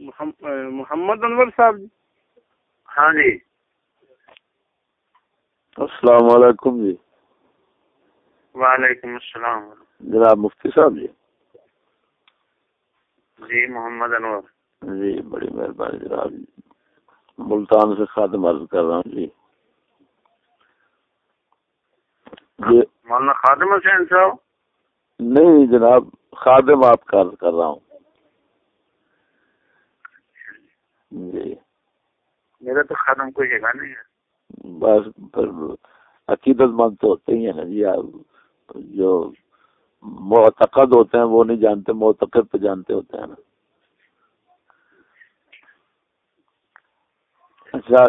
محمد انور صاحب جی۔ ہاں جی۔ السلام علیکم جی۔ وعلیکم السلام۔ جناب مفتی صاحب جی۔ جی محمد انور۔ جی بڑی مہربانی جناب۔ جی ملتان سے خادم عرض کر رہا ہوں جی۔ جی مولانا خادم حسین صاحب۔ نہیں جناب خادم آپ کا عرض کر رہا ہوں۔ جی۔ میرا تو خادم کوئی جگہ نہیں۔ ہے بس پھر عقیدت مند تو ہوتے ہی ہیں نا جی آپ جو معتقد ہوتے ہیں وہ نہیں جانتے معتقد تو جانتے ہوتے ہیں نا۔ اچھا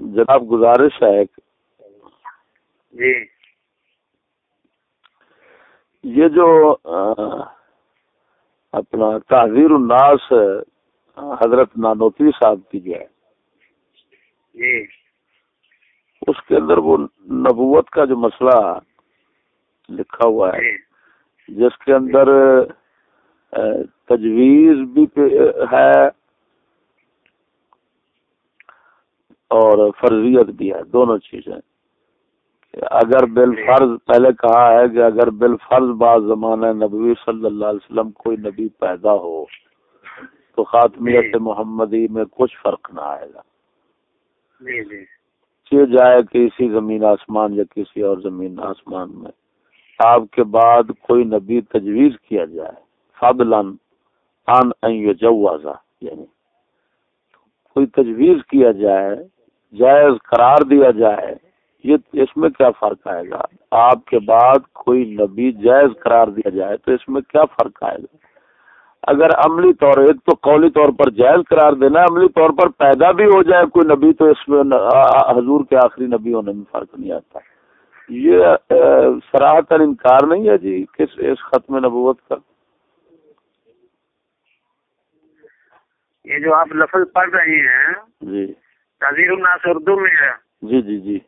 جناب گزارش ہے جی۔ یہ جو اپنا تحزیر الناس حضرت نانوتری صاحب کی جو ہے جی۔ اس کے اندر وہ نبوت کا جو مسئلہ لکھا ہوا ہے جی۔ جس کے اندر تجویز بھی ہے اور فرضیت بھی ہے دونوں چیزیں۔ اگر بالفرض پہلے کہا ہے کہ اگر بالفرض بعض زمانہ نبوی صلی اللہ علیہ وسلم کوئی نبی پیدا ہو تو خاتمیت محمدی میں کچھ فرق نہ آئے گا۔ جی جی۔ چی جائے کسی زمین آسمان یا کسی اور زمین آسمان میں۔ آپ کے بعد کوئی نبی تجویز کیا جائے۔ فضلاً ان یعنی کوئی تجویز کیا جائے جائز قرار دیا جائے یہ اس میں کیا فرق آئے گا؟ آپ کے بعد کوئی نبی جائز قرار دیا جائے تو اس میں کیا فرق آئے گا؟ اگر عملی طور ایک تو قولی طور پر جائز قرار دینا عملی طور پر پیدا بھی ہو جائے کوئی نبی تو اس میں حضور کے آخری نبی ہونے میں فرق نہیں آتا۔ یہ سراہتر انکار نہیں ہے جی کس اس ختم نبوت کا۔ یہ جو آپ لفظ پڑھ رہے ہیں جی۔ تذیر الناس اردو میں ہے۔ جی جی جی۔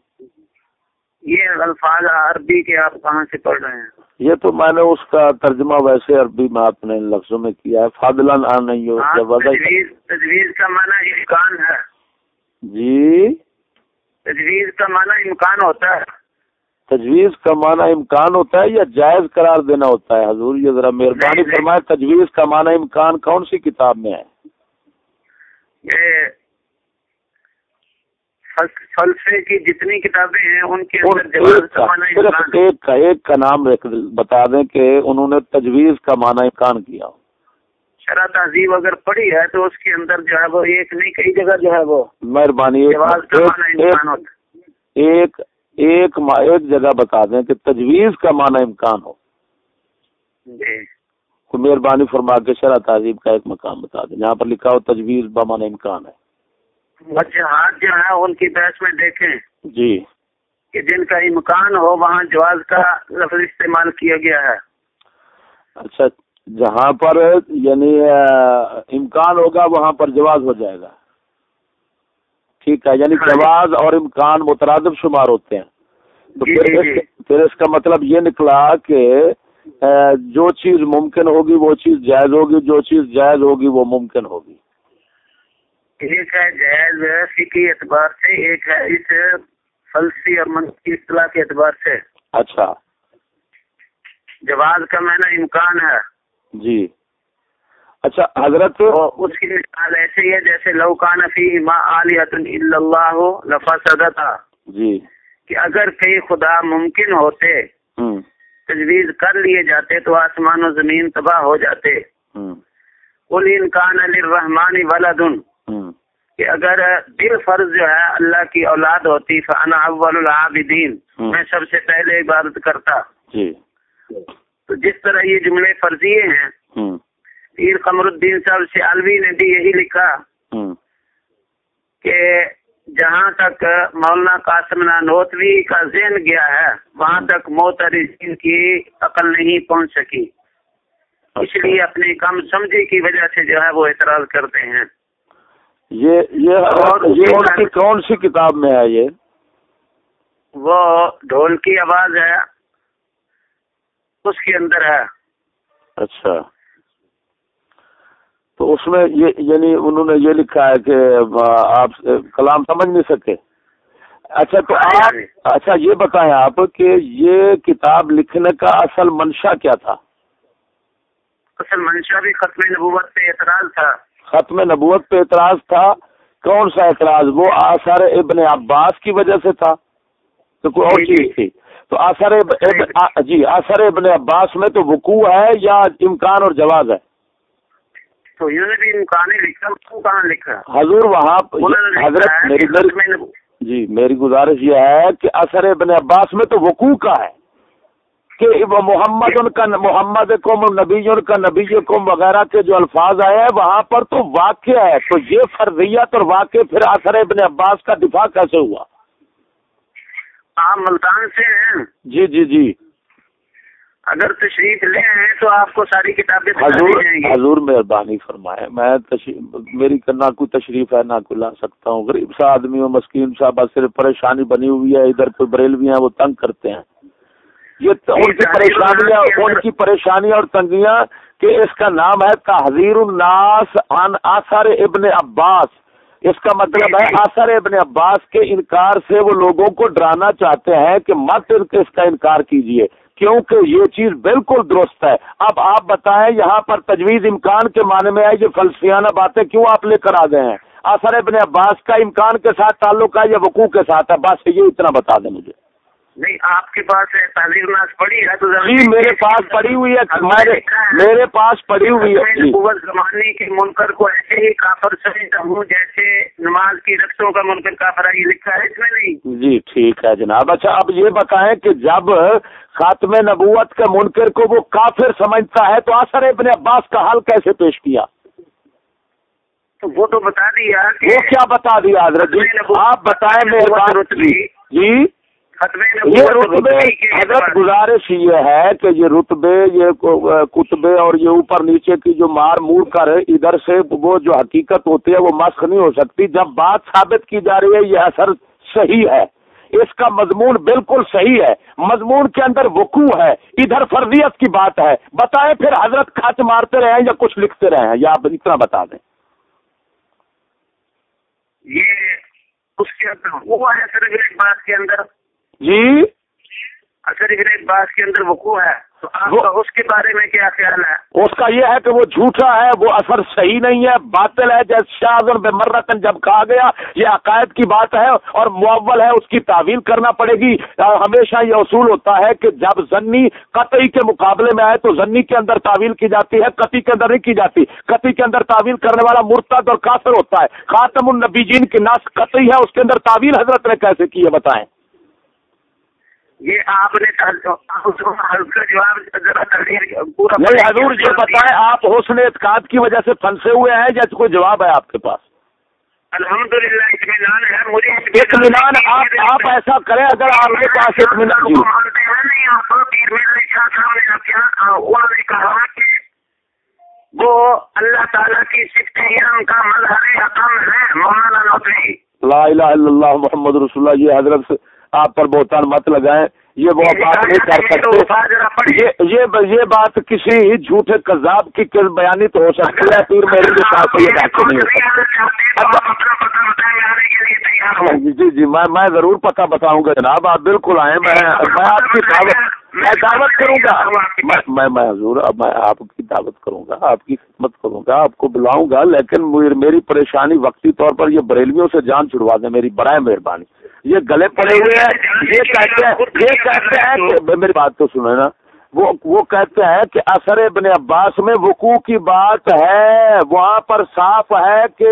یہ الفاظ عربی کے آپ کہاں سے پڑھ رہے ہیں؟ یہ تو میں نے اس کا ترجمہ ویسے عربی میں اپنے لفظوں میں کیا ہے فاضلان آ نہیں ہو ہاں، تجویز کا معنی امکان ہے۔ جی؟ تجویز کا معنی امکان ہوتا ہے۔ تجویز کا معنی امکان ہوتا ہے یا جائز قرار دینا ہوتا ہے؟ حضور یہ ذرا مہربانی۔ فرمائے تجویز کا معنی امکان کون سی کتاب میں ہے؟ فلسفے کی جتنی کتابیں ہیں ان کے ایک کا صرف ایک کا ایک کا نام بتا دیں کہ انہوں نے تجویز کا معنی امکان کیا۔ شرح تہذیب اگر پڑھی ہے تو اس کے اندر جو ہے وہ ایک نہیں کئی جگہ جو ہے وہ مہربانی ایک ایک- جگہ بتا دیں کہ تجویز کا معنی امکان ہو۔ جی۔ مہربانی فرما کے شرح تہذیب کا ایک مقام بتا دیں۔ جہاں پر لکھا ہو تجویز بمانا امکان ہے۔ وجہات جو ہے ان کی بحث میں دیکھیں جی۔ کہ جن کا امکان ہو وہاں جواز کا لفظ استعمال کیا گیا ہے۔ اچھا جہاں پر یعنی امکان ہوگا وہاں پر جواز ہو جائے گا۔ ٹھیک ہے یعنی ہاں جی۔ جواز اور امکان مترادف شمار ہوتے ہیں۔ تو جی، پھر جی، اس۔ پھر اس کا مطلب یہ نکلا کہ جو چیز ممکن ہوگی وہ چیز جائز ہوگی جو چیز جائز ہوگی وہ ممکن ہوگی۔ ایک ہے جائز فقی اعتبار سے ایک ہے اس فلسفی اور منطقی اصطلاح کے اعتبار سے۔ اچھا۔ جواز کا معنی امکان ہے۔ جی۔ اچھا حضرت اس کی مثال ایسے ہی ہے جیسے لوکان فی ما علیت اللہ لفا تھا جی۔ کہ اگر کئی خدا ممکن ہوتے تجویز کر لیے جاتے تو آسمان و زمین تباہ ہو جاتے۔ ہوں کل انکان علی رحمان ولادن کہ اگر دل فرض جو ہے اللہ کی اولاد ہوتی فانا اول العابدین۔ میں سب سے پہلے عبادت کرتا۔ جی۔ تو جس طرح یہ جملے فرضیے ہیں پیر قمر الدین صاحب سیالوی نے بھی یہی لکھا کہ جہاں تک مولانا قاسم نانوتوی کا ذہن گیا ہے وہاں تک موترین کی عقل نہیں پہنچ سکی۔ اس لیے اپنی کم سمجھی کی وجہ سے جو ہے وہ اعتراض کرتے ہیں۔ یہ ان کی کون سی کتاب میں ہے یہ؟ وہ ڈھول کی آواز ہے۔ اس کے اندر ہے۔ اچھا۔ تو اس میں یہ یعنی انہوں نے یہ لکھا ہے کہ آپ کلام سمجھ نہیں سکے۔ اچھا تو آپ اچھا یہ بتائیں آپ کہ یہ کتاب لکھنے کا اصل منشا کیا تھا؟ اصل منشا بھی ختم نبوت پہ اعتراض تھا۔ ختم نبوت پہ اعتراض تھا۔ کون سا اعتراض؟ وہ آثار ابن عباس کی وجہ سے تھا۔ تو کوئی اور جی، جی۔ چیز تھی۔ تو آثر جی آثر ابن عباس میں تو وقوع ہے یا امکان اور جواز ہے؟ تو بھی امکان لکھا لکھا؟ حضور وہاں حضرت میری جی میری گزارش یہ ہے کہ اثر ابن عباس میں تو وقوع کا ہے۔ کہ محمد ان کا محمد قوم نبی ان کا نبی قوم وغیرہ کے جو الفاظ آئے ہیں وہاں پر تو واقع ہے۔ تو یہ فرضیت اور واقع پھر اثر ابن عباس کا دفاع کیسے ہوا؟ آپ ملتان سے ہیں؟ جی جی جی۔ اگر تشریف لے ہیں تو آپ کو ساری کتابیں حضور حضور مہربانی فرمائے میں میری نہ کوئی تشریف ہے نہ کوئی لا سکتا ہوں۔ غریب سا آدمی ہوں مسکین صاحب صرف پریشانی بنی ہوئی ہے۔ ادھر کوئی بریلوی ہیں وہ تنگ کرتے ہیں۔ یہ ان کی پریشانیاں ان کی پریشانیاں اور تنگیاں کہ اس کا نام ہے تحزیر الناس عن آثار ابن عباس۔ اس کا مطلب ہے آثر ابن عباس کے انکار سے وہ لوگوں کو ڈرانا چاہتے ہیں کہ مت اس کا انکار کیجیے کیونکہ یہ چیز بالکل درست ہے۔ اب آپ بتائیں یہاں پر تجویز امکان کے معنی میں ہے یہ فلسفیانہ باتیں کیوں آپ لے کر آ گئے ہیں؟ آثر ابن عباس کا امکان کے ساتھ تعلق ہے یا وقوع کے ساتھ ہے؟ بس یہ اتنا بتا دیں مجھے۔ نہیں آپ کے پاس ناز پڑی ہے تو جی میرے پاس پڑی ہوئی ہے میرے پاس پڑی ہوئی ہے۔ زمانے کے منکر کو ایسے ہی کافر سمجھتا ہوں جیسے نماز کی رقصوں کا منکر کافر یہ لکھا ہے اس میں نہیں جی ٹھیک ہے جناب۔ اچھا اب یہ بتائیں کہ جب خاتم نبوت کے منکر کو وہ کافر سمجھتا ہے تو آسر ابن عباس کا حل کیسے پیش کیا؟ تو وہ تو بتا دیا وہ کیا بتا دیا؟ حضرت جی آپ بتائیں مہربان جی۔ یہ رتبے حضرت گزارش یہ ہے کہ یہ رتبے یہ کتبے اور یہ اوپر نیچے کی جو مار مور کر ادھر سے وہ جو حقیقت ہوتی ہے وہ مسخ نہیں ہو سکتی۔ جب بات ثابت کی جا رہی ہے یہ اثر صحیح ہے۔ اس کا مضمون بالکل صحیح ہے۔ مضمون کے اندر وقوع ہے۔ ادھر فرضیت کی بات ہے۔ بتائیں پھر حضرت کھانچ مارتے رہے یا کچھ لکھتے رہے ہیں؟ یا آپ اتنا بتا دیں۔ یہ اس کے اندر وہ ہے صرف بات کے اندر۔ جی؟ اچھا بات کے اندر وقوع ہے۔ تو اس کے بارے میں کیا خیال ہے؟ اس کا یہ ہے کہ وہ جھوٹا ہے وہ اثر صحیح نہیں ہے باطل ہے۔ جیسے شاہ بے مرتن جب کہا گیا یہ عقائد کی بات ہے اور معول ہے اس کی تعویل کرنا پڑے گی۔ ہمیشہ یہ اصول ہوتا ہے کہ جب زنی قطعی کے مقابلے میں آئے تو زنی کے اندر تعویل کی جاتی ہے قطعی کے اندر نہیں کی جاتی۔ قطعی کے اندر تعویل کرنے والا مرتد اور کافر ہوتا ہے۔ خاتم النبی جین کی ناس قطعی ہے اس کے اندر تعویل حضرت نے کیسے کی ہے بتائیں؟ یہ آپ نے جواب نہیں حضور یہ بتائیں آپ حسن اعتقاد کی وجہ سے پھنسے ہوئے ہیں جیسے کوئی جواب ہے آپ کے پاس؟ الحمد للہ اطمینان ہے مجھے اطمینان آپ ایسا کریں اگر آپ کے پاس اطمینان انہوں نے کہا کہ وہ اللہ تعالیٰ کی ان کا مظہر حکم ہے مولانا نوکری لا الہ الا اللہ محمد رسول اللہ یہ حضرت آپ پر بہتان مت لگائیں یہ وہ بات نہیں کر سکتے۔ یہ بات کسی جھوٹے کذاب کی بیانی تو ہو سکتی ہے پھر میرے کے ساتھ یہ بات نہیں جی جی جی میں میں ضرور پتہ بتاؤں گا جناب آپ بالکل آئیں میں میں آپ کی دعوت میں دعوت کروں گا۔ میں میں حضور میں آپ کی دعوت کروں گا آپ کی خدمت کروں گا آپ کو بلاؤں گا لیکن میری پریشانی وقتی طور پر یہ بریلویوں سے جان چھڑوا دیں میری برائے مہربانی۔ یہ گلے پڑے ہوئے ہیں۔ یہ کہتے ہیں یہ کہتے ہیں میری بات تو سنیں نا۔ وہ وہ کہتے ہیں کہ اثر ابن عباس میں وقوع کی بات ہے۔ وہاں پر صاف ہے کہ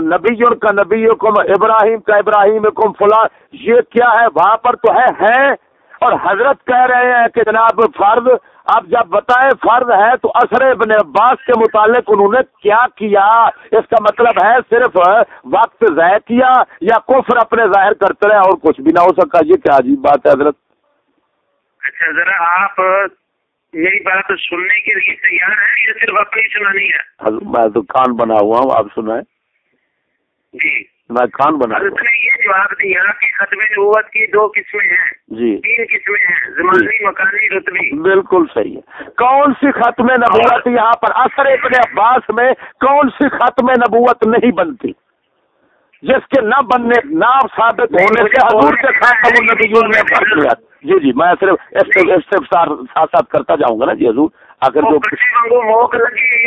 نبی کا نبی کم ابراہیم کا ابراہیم کم فلاں۔ یہ کیا ہے؟ وہاں پر تو ہے ہیں۔ اور حضرت کہہ رہے ہیں کہ جناب فرض اب جب بتائیں فرض ہے تو اثر ابن عباس کے متعلق انہوں نے کیا کیا؟ اس کا مطلب ہے صرف وقت ضائع کیا یا کفر اپنے ظاہر کرتے رہے اور کچھ بھی نہ ہو سکا؟ یہ کیا عجیب بات ہے حضرت؟ اچھا ذرا آپ میری بات سننے کے لیے تیار ہیں یا صرف اپنی سنانی ہے؟ میں تو کان بنا ہوا ہوں آپ سنائیں۔ جی۔ خان بنا یہ جواب دیا کہ ختم نبوت کی دو قسمیں ہیں۔ جی۔ تین قسمیں ہیں زمانی مکانی رتبی۔ بالکل صحیح ہے۔ کون سی ختم نبوت یہاں پر اثر ابن عباس میں کون سی ختم نبوت نہیں بنتی؟ جس کے نہ بننے نہ ثابت ہونے سے حضور کے خاتم النبیون میں فرق ہوا۔ جی جی میں صرف استفسار ساتھ ساتھ کرتا جاؤں گا نا۔ جی حضور اگر جو موک لگی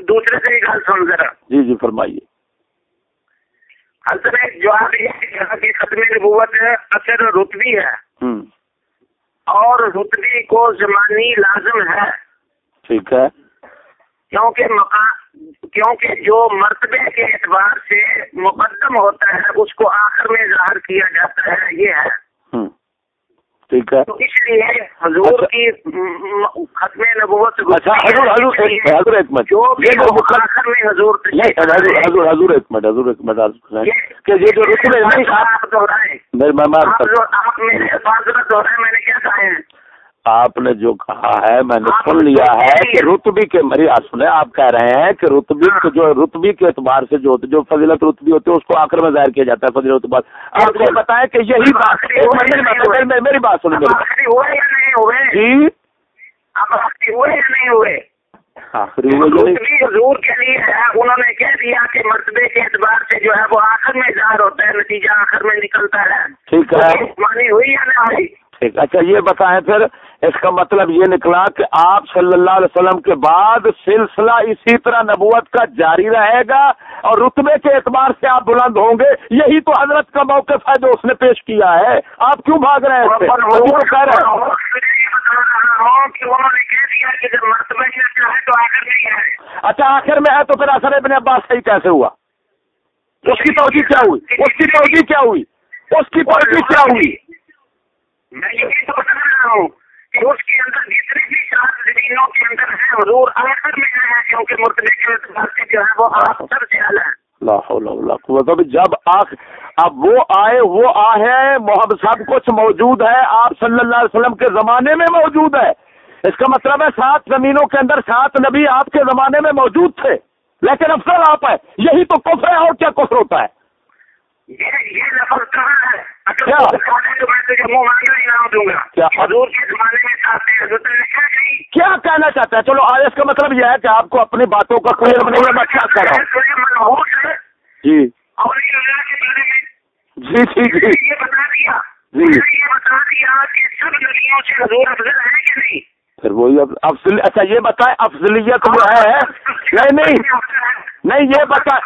دوسرے سے ہی گل سن ذرا۔ جی جی فرمائیے۔ حضرت یہ دیا کہ ختم نبوت اثر رتبی ہے۔ اور رتبی کو زمانی لازم ہے۔ ٹھیک ہے۔ کیونکہ مقام کیونکہ جو مرتبے کے اعتبار سے مقدم ہوتا ہے اس کو آخر میں ظاہر کیا جاتا ہے یہ ہے۔ ٹھیک ہے۔ اس لیے حضور کی ختم نبوت اچھا حضور حضور ایک حضور ایک منٹ۔ جو بھی یہ جو ہو، مقدم آخر میں حضور حضور حضور ایک منٹ حضور ایک منٹ کہ یہ جو میں نے کیا کہا ہے؟ آپ نے جو کہا ہے میں نے سن لیا ہے۔ کہ رتبی کے بات سنیں آپ کہہ رہے ہیں کہ رتبی ہاں۔ کے جو رتبی کے اعتبار سے جو ہوتے جو فضیلت رتبی ہوتی ہے اس کو آخر میں ظاہر کیا جاتا ہے فضیلت بعد آپ بالکل۔ بتائیں کہ یہی بات میری بات سنیں، نہیں جی۔ نہیں حضور کے لیے انہوں نے کہہ دیا کہ مرتبے کے اعتبار سے جو ہے وہ آخر میں ظاہر ہوتا ہے نتیجہ آخر میں نکلتا ہے۔ ٹھیک ہے۔ مانی ہوئی یا نہ ہوئی؟ ٹھیک اچھا یہ بتائیں پھر، اس کا مطلب یہ نکلا کہ آپ صلی اللہ علیہ وسلم کے بعد سلسلہ اسی طرح نبوت کا جاری رہے گا اور رتبے کے اعتبار سے آپ بلند ہوں گے۔ یہی تو حضرت کا موقف ہے جو اس نے پیش کیا ہے۔ آپ کیوں بھاگ رہے ہیں مرتبہ اچھا تو آخر میں ہی اچھا آخر میں ہے تو پھر اثر ابن عباس صحیح کیسے ہوا؟ اس کی توجہ کیا ہوئی؟ اس کی توجہ کیا ہوئی؟ اس کی توجہ کیا ہوئی؟ میں یہی تو بتا رہا ہوں کہ اس کے اندر جتنے بھی سات زمینوں کے اندر ہیں، حضور آخر میں ہے کیونکہ مرتبے کے اعتبار سے جو ہے وہ آخر سے ہے لا حول ولا اب جب آخ اب وہ آئے وہ آئے محب سب کچھ موجود ہے، آپ صلی اللہ علیہ وسلم کے زمانے میں موجود ہے۔ اس کا مطلب ہے سات زمینوں کے اندر سات نبی آپ کے زمانے میں موجود تھے، لیکن افضل آپ ہے یہی تو کفر ہے اور کیا کفر ہوتا ہے؟ یہ لفظ کہاں ہے کیا؟ میں کیا؟ حضور کے زمانے میں کیا کہنا چاہتا ہے چلو آج اس کا مطلب یہ ہے کہ آپ کو اپنی باتوں کا کوئی علم نہیں ہے میں کیا کر رہا ہوں جی جی جی جی یہ بتا دیا جی۔ یہ بتا دیا کہ سب نبیوں سے حضور افضل ہے کہ نہیں پھر وہی افضل اچھا یہ بتائیں افضلیت ہے نہیں نہیں یہ بتا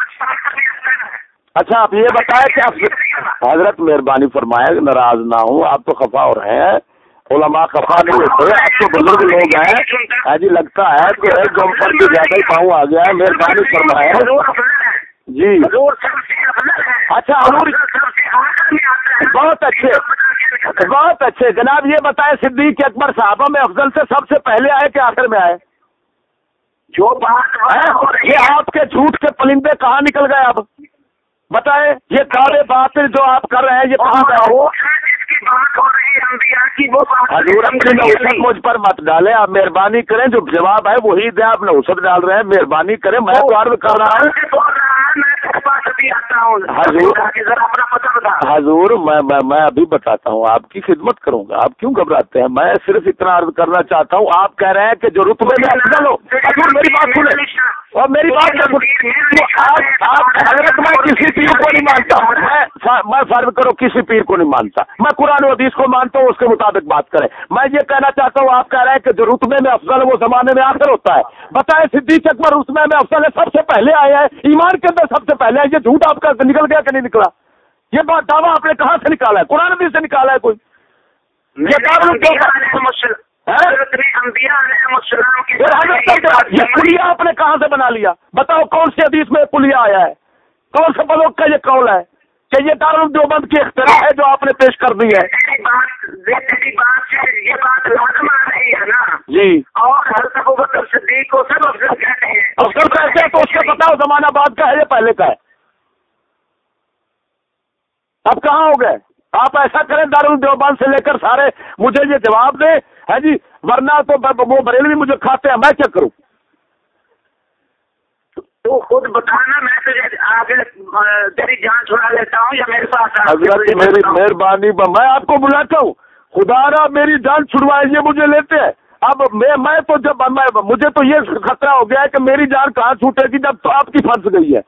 اچھا آپ یہ بتائیں کہ افضل حضرت مہربانی فرمائے ناراض نہ ہوں آپ تو خفا ہو رہے ہیں۔ علماء خفا نہیں ہوتے آپ تو بزرگ لوگ ہیں۔ ہاں جی لگتا ہے کہ ایک گم پر بھی زیادہ ہی پاؤں آ گیا ہے۔ مہربانی ہے جی۔ ہے اچھا حضور ہے بہت اچھے۔ بہت اچھے۔ جناب یہ بتائیں صدیق اکبر صحابہ میں افضل سے سب سے پہلے آئے کہ آخر میں آئے؟ جو بات ہو رہی یہ ہے آپ کے جھوٹ کے پلندے کہاں نکل گئے اب بتائیں یہ دعوے باطل جو آپ کر رہے ہیں یہ کہاں بات ہو حضور اپنی نوسط مجھ پر مت ڈالیں آپ مہربانی کریں جو جواب ہے وہی دیں آپ نوسط ڈال رہے ہیں مہربانی کریں میں تو عرض کر رہا ہوں۔ ہوں۔ حضور۔ میں میں ابھی بتاتا ہوں آپ کی خدمت کروں گا۔ آپ کیوں گھبراتے ہیں؟ میں صرف اتنا عرض کرنا چاہتا ہوں آپ کہہ رہے ہیں کہ جو رتبے میں افضل ہو حضور میری بات سنیں۔ اور میری بات حضرت میں کسی پیر کو نہیں مانتا۔ میں فرض کرو کسی پیر کو نہیں مانتا۔ میں قرآن و حدیث کو مانتا ہوں اس کے مطابق بات کریں۔ میں یہ کہنا چاہتا ہوں آپ کہہ رہے ہیں کہ جو رتبے میں افضل ہے وہ زمانے میں آخر ہوتا ہے۔ بتائیں صدیق اکبر رتبے میں افضل ہے سب سے پہلے آیا ہے ایمان کے اندر سب سے پہلے آئے یہ جھوٹ آپ کا نکل گیا کہ نہیں نکلا؟ یہ بات دعویٰ آپ نے کہاں سے نکالا ہے؟ قرآن حدیث سے نکالا ہے کوئی؟ یہ پلیا آپ نے کہاں سے بنا لیا؟ بتاؤ کون سی حدیث میں پلیا آیا ہے؟ کون سے بلوک کا یہ قول ہے کہ یہ دارالدیوبند کی اختراع ہے جو آپ نے پیش کر دی ہے؟ یہ بات لازم آ رہی ہے نا؟ جی۔ اور صدیق کو سب افضل کہتے ہیں۔ افسر تو اس کا بتاؤ زمانہ بعد کا ہے یا پہلے کا ہے؟ اب کہاں ہو گئے؟ آپ ایسا کریں دارالدیوبند سے لے کر سارے مجھے یہ جواب دیں۔ ہے جی ورنہ تو وہ بریلوی مجھے کھاتے ہیں میں کیا کروں؟ تو خود بتانا میں تجھے آگے آ، تیری جان چھڑا لیتا ہوں یا میرے پاس حضرت میری؟ مہربانی میں آپ کو بلاتا ہوں۔ خدا را میری جان چھڑوائیے مجھے لیتے ہیں۔ اب میں میں تو جب میں مجھے تو یہ خطرہ ہو گیا ہے کہ میری جان کہاں چھوٹے گی جب تو آپ کی پھنس گئی ہے۔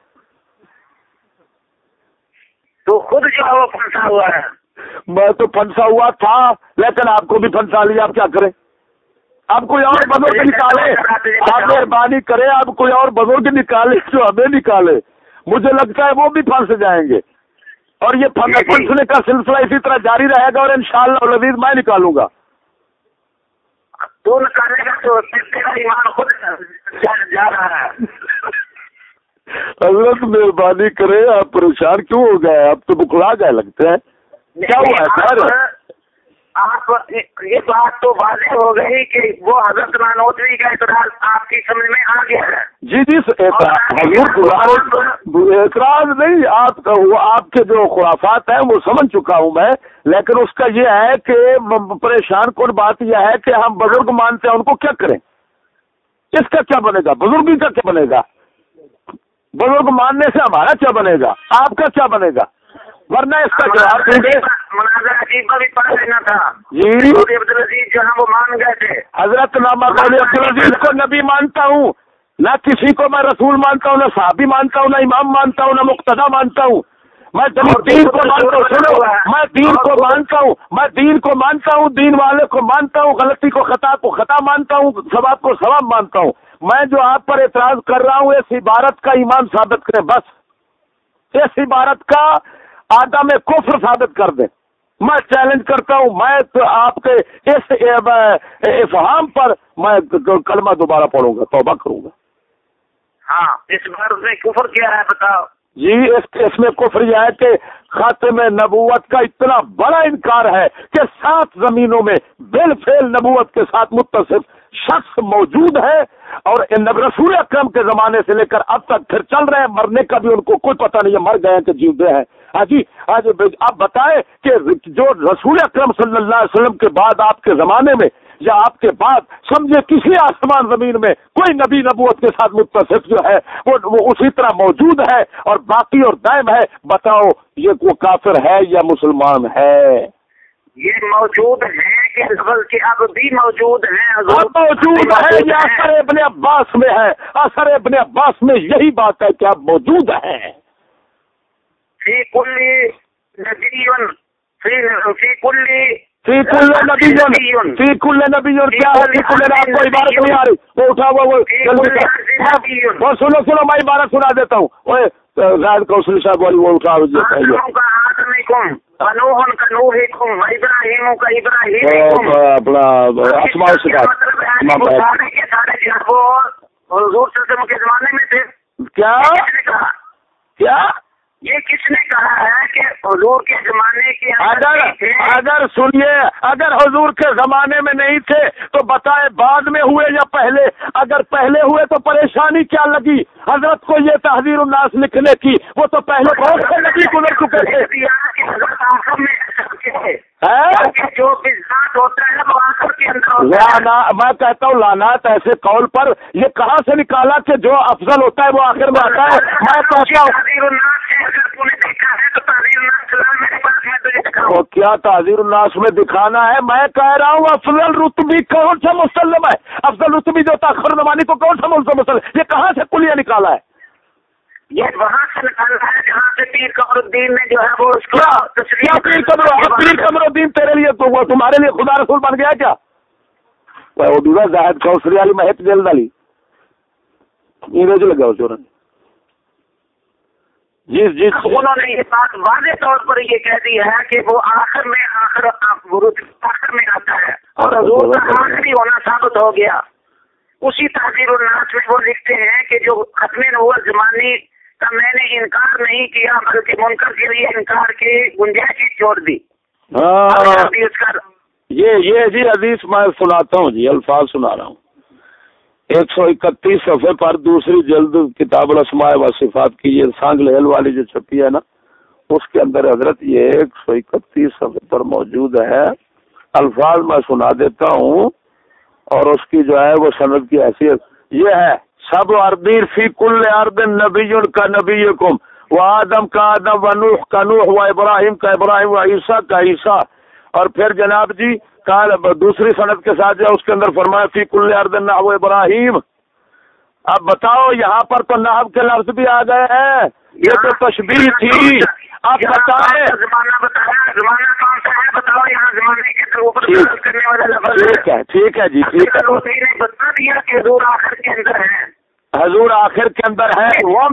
تو خود جو ہے وہ پھنسا ہوا ہے۔ میں تو پھنسا ہوا تھا لیکن آپ کو بھی پھنسا لیا آپ کیا کریں؟ آپ کوئی اور بزرگ نکالے۔ آپ مہربانی کریں آپ کوئی اور بزرگ نکالے جو ہمیں نکالے۔ مجھے لگتا ہے وہ بھی پھنس جائیں گے۔ اور یہ جی، جی۔ پھنسنے کا سلسلہ اسی طرح جاری رہے گا اور انشاءاللہ العزیز میں نکالوں گا۔ تو نکالے گا تو خود جا رہا ہے۔ حضرت مہربانی کرے آپ پریشان کیوں ہو گئے؟ آپ تو بکلا گئے لگتے ہیں۔ کیا ہوا ہے؟ سر آپ یہ بات تو واضح ہو گئی کہ وہ حضرت نانوتری کا اعتراض آپ کی سمجھ میں آ گیا ہے۔ جی جی اعتراض- نہیں آپ کا وہ آپ کے جو خرافات ہیں وہ سمجھ چکا ہوں میں۔ لیکن اس کا یہ ہے کہ پریشان کن بات یہ ہے کہ ہم بزرگ مانتے ہیں ان کو کیا کریں؟ اس کا کیا بنے گا؟ بزرگی کا کیا بنے گا؟ بزرگ ماننے سے ہمارا کیا بنے گا؟ آپ کا کیا بنے گا؟ ورنہ اس کا جواب دیں گے۔ مناظر عجیب کا بھی پڑھ لینا تھا۔ جی۔ مودی عبدالعزیز جو ہے وہ مان گئے تھے۔ حضرت نامہ کو نبی مانتا ہوں۔ نہ کسی کو میں رسول مانتا ہوں نہ صحابی مانتا ہوں نہ امام مانتا ہوں نہ مقتدا مانتا ہوں۔ میں دین دین کو مانتا ہوں سنو۔ میں دین کو مانتا ہوں میں دین کو مانتا ہوں دین والے کو مانتا ہوں غلطی کو خطا کو خطا مانتا ہوں ثواب کو ثواب مانتا ہوں۔ میں جو آپ پر اعتراض کر رہا ہوں اس عبارت کا ایمان ثابت کریں بس۔ اس عبارت کا آدم کفر ثابت کر دیں۔ میں چیلنج کرتا ہوں میں تو آپ کے اس افہام پر میں کلمہ دوبارہ پڑھوں گا توبہ کروں گا۔ ہاں اس بار اس نے کفر کیا ہے بتاؤ۔ جی اس اس میں کفر یہ ہے کہ خاتم نبوت کا اتنا بڑا انکار ہے کہ سات زمینوں میں بل فیل نبوت کے ساتھ متصف شخص موجود ہے اور رسول اکرم کے زمانے سے لے کر اب تک پھر چل رہے ہیں مرنے کا بھی ان کو کوئی پتہ نہیں ہے مر گئے ہیں کہ جیوتے ہیں۔ ہاں جی, ہاں جی، آج آپ بتائیں کہ جو رسول اکرم صلی اللہ علیہ وسلم کے بعد آپ کے زمانے میں یا آپ کے بعد سمجھے کسی آسمان زمین میں کوئی نبی نبوت کے ساتھ متصف جو ہے وہ, وہ اسی طرح موجود ہے اور باقی اور دائم ہے۔ بتاؤ یہ وہ کافر ہے یا مسلمان ہے؟ یہ موجود ہیں کہ بلکہ اب بھی موجود ہیں حضور اب موجود ہے یا اثر ابن عباس میں ہے۔ اثر ابن عباس میں یہی بات ہے کہ اب موجود ہیں۔ فی کلی نبی فی کلی فی کل نبی فی کل نبی کیا ہے؟ فی کل آپ کو عبارت نہیں آ رہی۔ وہ اٹھا ہوا وہ جلدی کر۔ وہ سنو سنو میں عبارت سنا دیتا ہوں۔ زائد کوسل صاحب والی وہ اٹھا آدموں کا آدمی کم انوہن اپنا مطلب کے حضور زمانے میں تھے۔ کیا؟ یہ کس نے کہا ہے کہ حضور کے زمانے کے اگر اگر سنیے اگر حضور کے زمانے میں نہیں تھے تو بتائے بعد میں ہوئے یا پہلے؟ اگر پہلے ہوئے تو پریشانی کیا لگی؟ حضرت کو یہ تحریر الناس لکھنے کی وہ تو پہلے بہت سے نبی گزر چکے تھے۔ جو ہوتا ہے میں کہتا ہوں لانات ایسے قول پر یہ کہاں سے نکالا کہ جو افضل ہوتا ہے وہ آخر میں آتا ہے؟ میں کہتا ہوں۔ کیا تعزیر الناس میں دکھانا ہے؟ میں کہہ رہا ہوں افضل رتبی کون سا مسلم ہے؟ افضل رتبی جو تاخر زمانی کو کون سا مسلم؟ یہ کہاں سے کلیہ نکالا ہے؟ یہ وہاں سے نکالا ہے جہاں سے پیر قمر الدین نے جو ہے وہ اس کو وہ تمہارے لیے خدا رسول بن گیا کیا؟ وہ ڈورا زاہد کوسری والی مہت جلد والی انگریز لگا چورن جی جی انہوں نے یہ بات واضح طور پر یہ کہہ دی ہے کہ وہ آخر میں آخر آخر میں آتا ہے۔ اور حضور کا آخری ہونا ثابت ہو گیا۔ اسی تحزیر الناس میں وہ لکھتے ہیں کہ جو ختم نبوت زمانی کا میں نے انکار نہیں کیا بلکہ منکر کے لیے انکار کی گنجائش چھوڑ دی۔ ہاں. یہ یہ جی حدیث میں سناتا ہوں جی الفاظ سنا رہا ہوں۔ ایک سو اکتیس صفحے پر دوسری جلد کتاب الاسماء و صفات کی یہ سانگ لہل والی جو چھپی ہے نا اس کے اندر حضرت یہ ایک سو اکتیس صفحے پر موجود ہے۔ الفاظ میں سنا دیتا ہوں اور اس کی جو ہے وہ سند کی حیثیت۔ یہ ہے سب اردین فی کل اردن نبی کا نبی کم وہ آدم کا آدم و نوح کا نوح و ابراہیم کا ابراہیم و عیسیٰ کا عیسیٰ۔ اور پھر جناب جی کال دوسری صنعت کے ساتھ جو اس کے اندر فرمایا فی کل اردن نحو ابراہیم۔ اب بتاؤ یہاں پر تو نحو کے لفظ بھی آ گئے ہیں۔ یہ تو تشبیح تھی۔ آپ بتائیں۔ بتاؤ ٹھیک ہے ٹھیک ہے جی ٹھیک ہے۔ حضور آخر کے اندر ہے حضور آخر کے اندر ہے وہ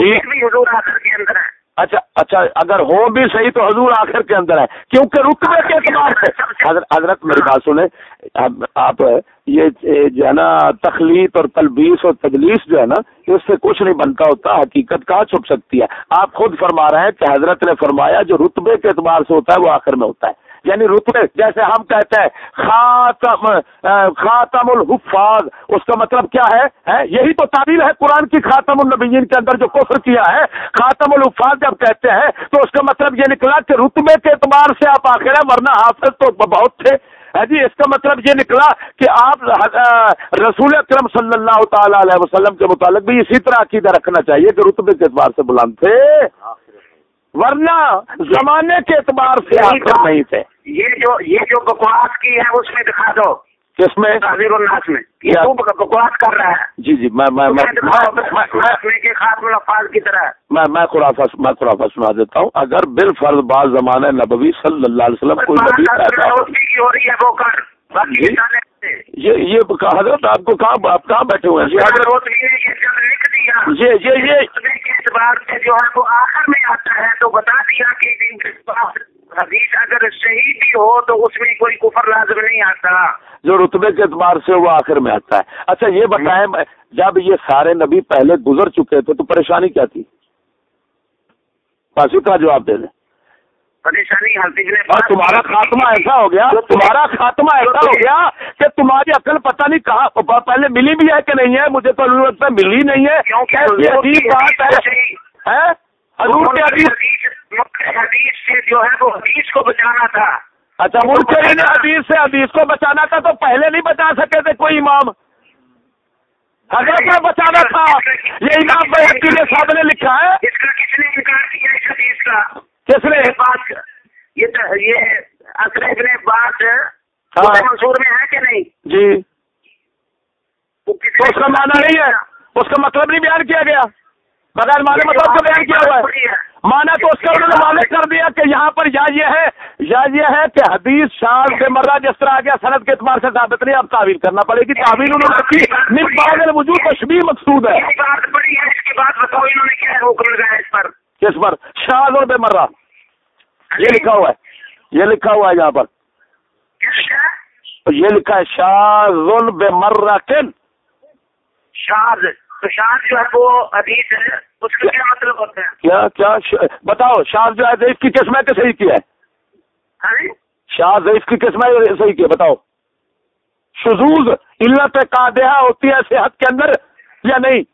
جی حضور آخر کے اندر ہے۔ اچھا اچھا اگر ہو بھی صحیح تو حضور آخر کے اندر ہے۔ کیونکہ رتبے کے اعتبار سے حضرت میری بات سنیں۔ آپ یہ یہ جو ہے نا تخلیق اور تلبیس اور تجلیس جو ہے نا اس سے کچھ نہیں بنتا ہوتا حقیقت کہاں چھپ سکتی ہے؟ آپ خود فرما رہے ہیں کہ حضرت نے فرمایا جو رتبے کے اعتبار سے ہوتا ہے وہ آخر میں ہوتا ہے۔ یعنی رتبے، جیسے ہم کہتے ہیں، خاتم خاتم الحفاظ، اس کا مطلب کیا ہے؟ یہی تو تعبیر ہے قرآن کی خاتم النبیین کے اندر جو کفر کیا ہے، خاتم الحفاظ جب کہتے ہیں، تو اس کا مطلب یہ نکلا کہ رتبے کے اعتبار سے آپ آخر ہیں ورنہ حافظ تو بہت تھے۔ جی اس کا مطلب یہ نکلا کہ آپ رسول اکرم صلی اللہ تعالی علیہ وسلم کے متعلق بھی اسی طرح عقیدہ رکھنا چاہیے کہ رتبے کے اعتبار سے بلند تھے۔ ورنہ زمانے کے اعتبار سے آخر نہیں تھے۔ یہ جو یہ جو بکواس کی ہے اس میں دکھا دو۔ کس میں؟ تعزیر الناس میں؟ یہ بکواس کر رہا ہے۔ جی جی میں میں میں خاتم الفاظ کی طرح۔ میں میں خرافہ میں خرافہ سنا دیتا ہوں۔ اگر بالفرض بعض زمانہ نبوی صلی اللہ علیہ وسلم کوئی نبی پیدا ہو رہی ہے وہ کر۔ باقی۔ یہ یہ حضرت آپ کو کہاں آپ کہاں بیٹھے ہوئے ہیں؟ حضرت لکھ دیا۔ یہ یہ یہ اعتبار سے جو ہے وہ آخر میں آتا ہے تو بتا دیا کہ حدیث اگر صحیح بھی ہو تو اس میں کوئی کفر لازم نہیں آتا۔ جو رتبے کے اعتبار سے وہ آخر میں آتا ہے۔ اچھا یہ بتائیں جب یہ سارے نبی پہلے گزر چکے تھے تو پریشانی کیا تھی؟ بس کا جواب دے دیں۔ پریشانی اور تمہارا خاتمہ ایسا ہو گیا؟ تمہارا خاتمہ ایسا ہو گیا کہ تمہاری عقل پتہ نہیں کہاں پ- پہلے ملی بھی ہے کہ نہیں ہے؟ مجھے تو ضرورت ہے ملی نہیں ہے۔ عجیب بات ہے؟ حضور کے حدیث سے جو ہے وہ حدیث کو بچانا تھا۔ اچھا نے حدیث سے حدیث کو بچانا تھا تو پہلے نہیں بچا سکے تھے کوئی امام۔ حضرت نے بچانا تھا۔ یہ امام بحقی نے صاحب نے لکھا ہے۔ اس کا کس نے انکار کیا اس حدیث کا؟ کس نے بات یہ یہ ابن بات ہاں۔ منصور میں ہے کہ نہیں؟ جی۔ اس کا معنی نہیں ہے۔ اس کا مطلب نہیں بیان کیا گیا۔ بغیر معنی مطلب کا بیان کیا ہوا ہے۔ مانا تو اس کا انہوں نے واضح کر دیا کہ یہاں پر یا یہ ہے یا یہ ہے کہ حدیث شان سے مرہ جس طرح آ گیا صنعت کے اعتبار سے ثابت نہیں اب تعویل کرنا پڑے گی۔ تعویل انہوں نے رکھی نم باغ وجود تشبیہ مقصود ہے۔ بات بڑی ہے اس کے بعد بتاؤ انہوں نے کیا حکم لگایا اس پر؟ کس پر شاز اور بے مرہ۔ یہ لکھا ہوا ہے۔ یہ لکھا ہوا ہے یہاں پر۔ کا یہ لکھا ہے شاز بے مرہ کن؟ شاذ تو شاذ جو ہے وہ حدیث ہے اس کا کیا مطلب ہوتا ہے؟ کیا کیا. بتاؤ شاز جو ہے ضعیف کی قسم ہے کہ صحیح کی ہے؟ ہاں؟ شاہ ضعیف کی قسم ہے صحیح کی ہے؟ بتاؤ۔ شزوز علت قادہ ہوتی ہے صحت کے اندر یا نہیں؟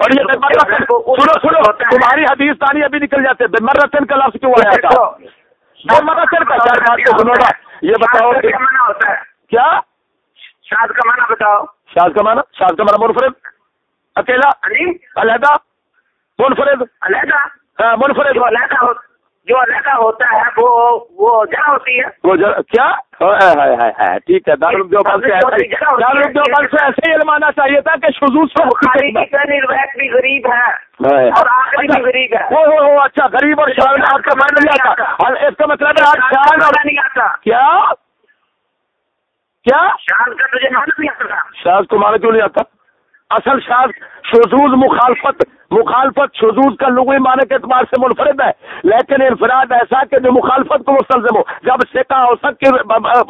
اور یہ سنو سنو تمہاری حدیث تانی ابھی نکل جاتے بے مرتن کا لفظ کیوں آیا؟ تھا مرتن کا چار بات کو سنو گا یہ بتاؤ معنی کیا؟ شاذ کا معنی بتاؤ۔ شاز کا مانا شاز کا مانا منفرد۔ اکیلا؟ علی علیحدہ؟ منفرد۔ علیحدہ؟ ہاں منفرد۔ علیحدہ جو علیحدہ ہوتا ہے وہ وہ جہاں ہوتی ہے۔ وہ کیا؟ ٹھیک ہے دارالعلوم دیوبند سے ایسے دارالعلوم دیوبند سے ایسے ہی علمانا چاہیے تھا کہ شذوذ سے روایت بھی غریب ہے اور آخری بھی غریب ہے۔ اچھا غریب اور کا نہیں آتا۔ اور اس کا مطلب ہے آج شان اور نہیں آتا۔ کیا؟ کیا شان کا تجھے نہیں آتا۔ شاز کو مانا کیوں نہیں آتا؟ اصل شاز شذوذ مخالفت مخالفت شذوذ کا لغوی معنی کے اعتبار سے منفرد ہے لیکن انفراد ایسا کہ جو مخالفت کو مستلزم ہو جب سکا ہو سک کے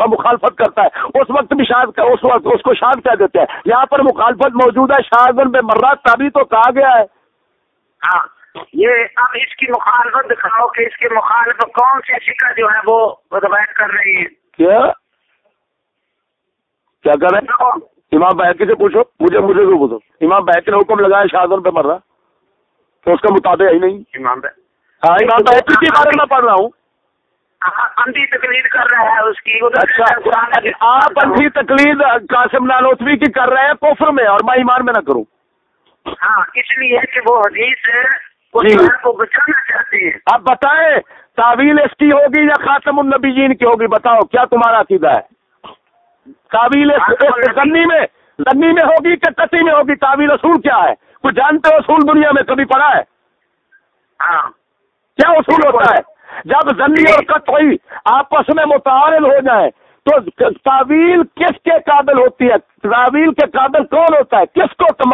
مخالفت کرتا ہے اس وقت بھی کا اس وقت اس کو شاز کہہ دیتے ہیں۔ یہاں پر مخالفت موجود ہے شاذن بے مرات تبھی تو کہا گیا ہے۔ ہاں یہ اب اس کی مخالفت دکھاؤ کہ اس کے مخالف کون سے سکہ جو ہے وہ روایت کر رہی ہے۔ کیا؟ کیا کر رہے ہیں؟ امام بحقی سے پوچھو مجھے مجھے کیوں پوچھو امام بحقی نے حکم لگایا شاذن پہ مر رہا تو اس کا مطابق ہی نہیں۔ امام ہاں امام بحقی کے بارے میں پڑھ رہا ہوں۔ اندھی تقلید کر رہا ہے اس کی۔ ادھر اچھا آپ اندھی تقلید قاسم نانوتوی کی کر رہے ہیں کفر میں اور میں ایمان میں نہ کروں۔ ہاں اس لیے کہ وہ حدیث جی۔ کو بچانا چاہتے ہیں اب بتائیں تعویل اس کی ہوگی یا خاتم النبیین کی ہوگی؟ بتاؤ کیا تمہارا عقیدہ ہے؟ تعویل زنی میں زنی میں ہوگی کہ کتی میں ہوگی؟ تعویل اصول کیا ہے؟ کچھ جانتے ہو اصول دنیا میں؟ کبھی پڑھا ہے؟ ہاں۔ کیا اصول ہوتا ہے؟ جب زنی اور کت ہوئی آپس میں متعارض ہو جائیں تو تعویل کس کے قابل ہوتی ہے؟ تعویل کے قابل کون ہوتا ہے؟ کس کو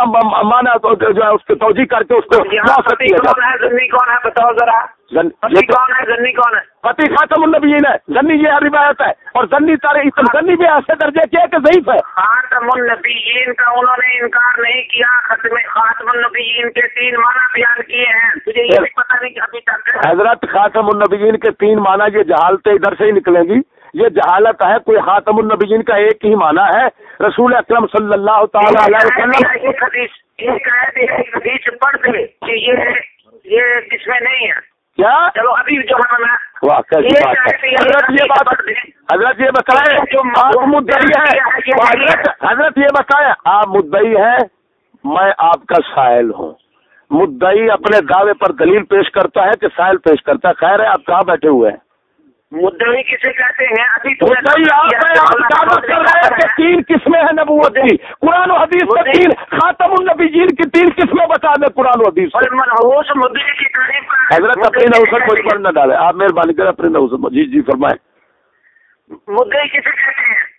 مانا جو ہے اس کی توجہ کر کے اس کو کون ہے؟ زنی کون ہے؟ بتاؤ ذرا۔ کون ہے؟ زنی کون ہے؟ پتی خاتم النبیین ہے۔ زنی یہ روایت ہے۔ اور زنی تارے زنی بھی ایسے درجے کے کہ ضعیف ہے۔ خاتم النبیین کا انہوں نے انکار نہیں کیا۔ ختم خاتم النبیین کے تین معنی بیان کیے ہیں۔ تجھے یہ بھی پتہ نہیں کہ ابھی تک حضرت خاتم النبیین کے تین معنی یہ جہالتیں ادھر سے ہی نکلیں گی۔ یہ جہالت ہے کوئی خاتم النبیین کا ایک ہی معنی ہے۔ رسول اکرم صلی اللہ تعالی علیہ وسلم پڑھ دے کہ یہ یہ کس میں نہیں ہے۔ کیا؟ چلو ابھی جو واہ کیسی بات ہے۔ حضرت یہ بات حضرت یہ بتائیں آپ مدعی ہے حضرت یہ بتائیں آپ مدعی ہے میں آپ کا سائل ہوں۔ مدعی اپنے دعوے پر دلیل پیش کرتا ہے کہ سائل پیش کرتا ہے۔ خیر ہے آپ کہاں بیٹھے ہوئے ہیں؟ مدعی کسے کہتے ہیں؟ ابھی تو تین قسمیں ہیں نبوت کی۔ قرآن و حدیث میں تین خاتم النبیین کی تین قسمیں بتا دیں قرآن و حدیث منحوس مدعی کی تعریف۔ حضرت اپنی نوسط کوئی پر نہ ڈالے۔ آپ مہربانی کریں اپنی نوسط جی جی فرمائیں۔ مدعی کسے کہتے ہیں؟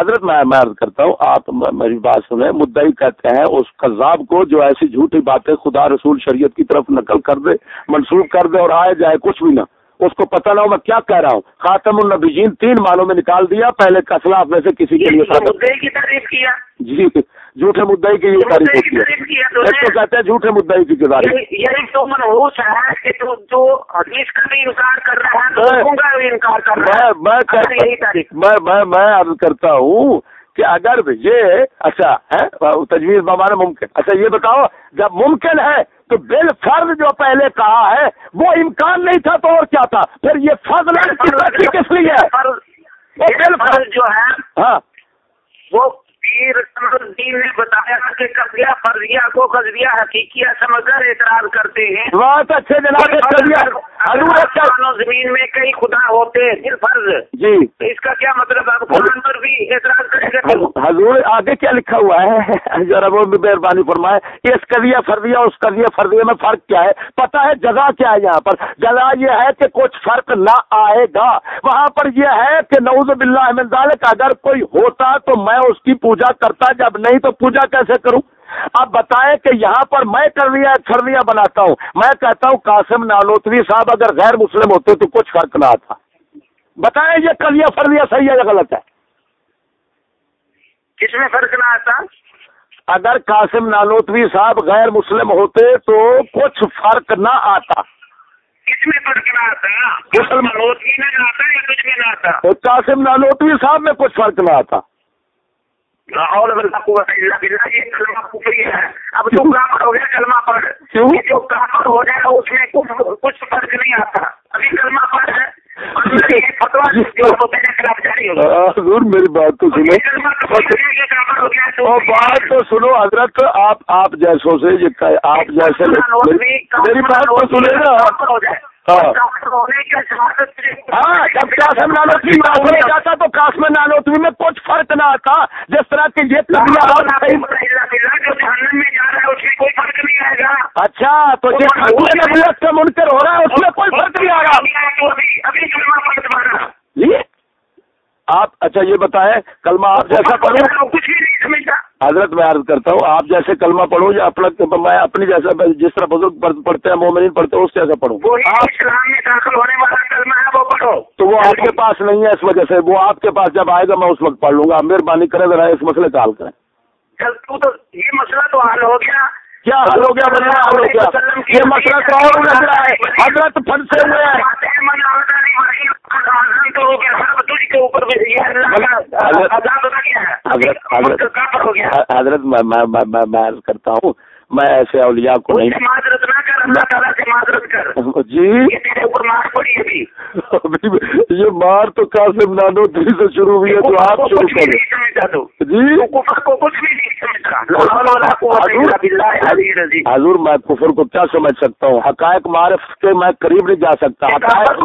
حضرت میں عرض کرتا ہوں آپ میری بات سنیں۔ مدعی کہتے ہیں اس قذاب کو جو ایسی جھوٹی باتیں خدا رسول شریعت کی طرف نقل کر دے منسوخ کر دے اور آئے جائے کچھ بھی نہ۔ اس کو پتہ نہ ہو میں کیا کہہ رہا ہوں۔ خاتم النبیین تین معنوں میں نکال دیا پہلے اسلاف میں سے کسی کے لیے تعریف کیا۔ جی۔ جھوٹے مدعی کی یہ تعریف ہوتی ہے۔ اس کو کہتے ہیں جھوٹے مدعی کی تعریف یہی تو منحوس ہے کہ تو جو حدیث کا بھی انکار کر رہا ہے حکم کا بھی انکار کر رہا ہے۔ میں یہی تعریف۔ میں میں میں عرض کرتا ہوں کہ اگر یہ اچھا ہے؟ تجویز بمانا ممکن اچھا یہ بتاؤ جب ممکن ہے تو بال فرض جو پہلے کہا ہے وہ امکان نہیں تھا تو اور کیا تھا؟ پھر یہ ترقی کس لیے ہے؟ فرض وہ بال فرض جو ہے ہاں۔ وہ پیر الدین نے بتایا کہ قبضیہ فرضیہ کو قضیہ حقیقیہ سمجھ کر اعتراض کرتے ہیں۔ بہت اچھے جناب و زمین میں کئی خدا ہوتے ہیں پھر فرض۔ جی۔ تو اس کا کیا مطلب؟ ہے قرآن پر بھی اعتراض گا تو حضور آگے کیا لکھا ہوا ہے؟ ذرا وہ بھی مہربانی فرمائے۔ اس قضیہ فرضیہ اس قضیہ فرضیہ میں فرق کیا ہے؟ پتہ ہے جزا کیا ہے یہاں پر۔ جزا یہ ہے کہ کچھ فرق نہ آئے گا۔ وہاں پر یہ ہے کہ نعوذ باللہ من ذالک اگر کوئی ہوتا تو میں اس کی پوجا کرتا جب نہیں تو پوجا کیسے کروں؟ اب بتائیں کہ یہاں پر میں کرویا چھڑویا بناتا ہوں۔ میں کہتا ہوں قاسم نالوتوی صاحب اگر غیر مسلم ہوتے تو کچھ فرق نہ آتا بتائیں یہ کلیہ فرضیہ صحیح ہے یا غلط ہے؟ کس میں فرق نہ آتا؟ اگر قاسم نانوتوی صاحب غیر مسلم ہوتے تو کچھ فرق نہ آتا۔ کس میں فرق نہ آتا؟ میں نہ آتا یا کچھ میں نہ آتا؟ قاسم نانوتوی صاحب میں کچھ فرق نہ آتا۔ ہے۔ اب جو کافر ہو گیا کلمہ پڑھ۔ جو کافر ہو جائے گا اس میں کچھ فرق نہیں آتا۔ ابھی کلمہ پڑھ ہے۔ حضور میری بات تو سنو۔ بات تو سنو حضرت آپ آپ جیسوں سے آپ جیسے میری بات تو سنے نا۔ کافر ہو جائے۔ ہاں۔ کے ہاں جب قاسم نانوتوی معذور ہو جاتا تو قاسم نانوتوی میں کچھ فرق نہ آتا۔ جس طرح کہ یہ گا۔ اچھا تو جس نبوت سے منکر ہو رہا ہے اس میں کوئی فرق نہیں آ رہا۔ آپ اچھا یہ بتائیں کلمہ آپ جیسا پڑھوں حضرت میں عرض کرتا ہوں آپ جیسے کلمہ پڑھوں یا اپنا میں اپنی جیسا جس طرح بزرگ پڑھ- پڑھتے ہیں مومنین پڑھتے ہیں اس جیسا پڑھوں اسلام میں داخل ہونے والا کلمہ ہے وہ پڑھو۔ تو وہ آپ کے پاس نہیں ہے اس وجہ سے وہ آپ کے پاس جب آئے گا میں اس وقت پڑھ لوں گا۔ مہربانی کریں ذرا اس مسئلے کا حل کریں۔ تو یہ مسئلہ تو حل ہو گیا۔ کیا حل ہو گیا بڑھیا حل ہو گیا یہ مسئلہ اور الجھ رہا ہے حضرت پھنسے ہوئے ہیں۔ حضرت- حضرت میں عرض کرتا ہوں میں ایسے اولیاء کو نہیں سے معذرت نہ کر اللہ تعالیٰ سے معذرت کر۔ جی؟ یہ تیرے اوپر مار پڑی ابھی ابھی یہ مار تو قاسم نانوتری سے شروع ہوئی ہے جو آپ شروع کریں۔ تو۔ جی؟ تو کفر کو کچھ بھی نہیں العظیم۔ حضور میں کفر کو کیا سمجھ سکتا ہوں؟ حقائق معرف کے میں قریب نہیں جا سکتا۔ حقائق